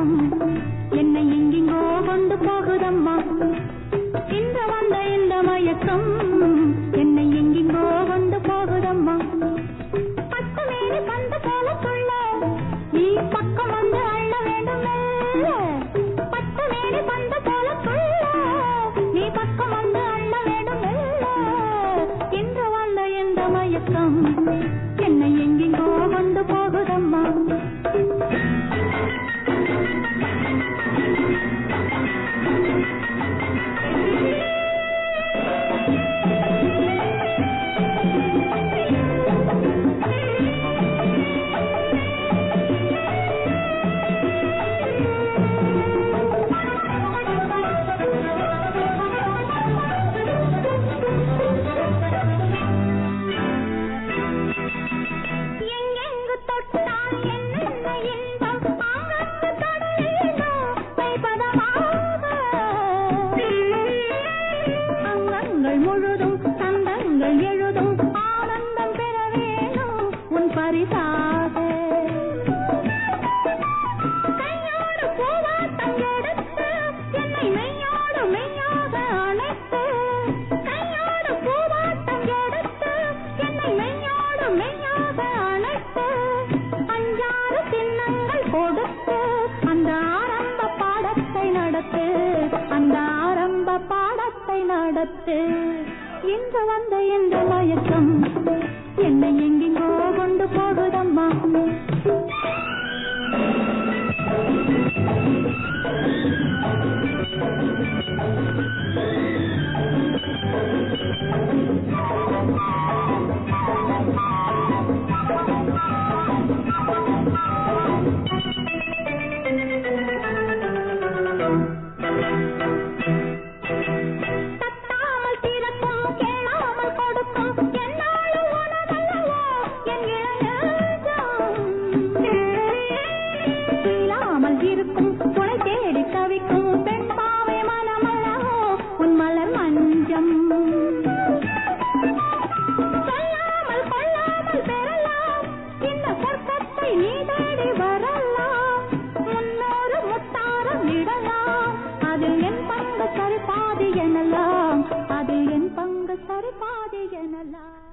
மௌனம் என்னை எங்கெங்கோ கொண்டு போகுதம்மா. இந்த வந்த இந்த மயக்கம் என்னை எங்கெங்கோ கொண்டு போகுதம்மா. பத்து மேடு பந்து போல சொல்ல நீ பக்கம் வந்து அள்ள வேண்டும் பத்து மேடு பந்து போல சொல்ல நீ பக்கம் வந்து அள்ள வேண்டும் இந்த வந்த இந்த மயக்கம் என்னை எங்கெங்கோ கொண்டு போகுதம்மா. நடத்து அந்த ஆரம்ப பாடத்தை நடத்து. இன்று வந்த இந்த மயக்கம்? இருக்கும். துணை தேடி தவிக்கும் பெண் பாவை மனமல்லவோ உன் மலர் மஞ்சம். சொல்லாமல் கொள்ளாமல் பெறலாம். இந்த சொர்க்கத்தை நீ தேடி வரலாம். முன்னோரு முத்தாரம் விடலாம். அதில் என் பங்கு சரிபாதி எனலாம். அதில் என் பங்கு சரிபாதி எனலாம்.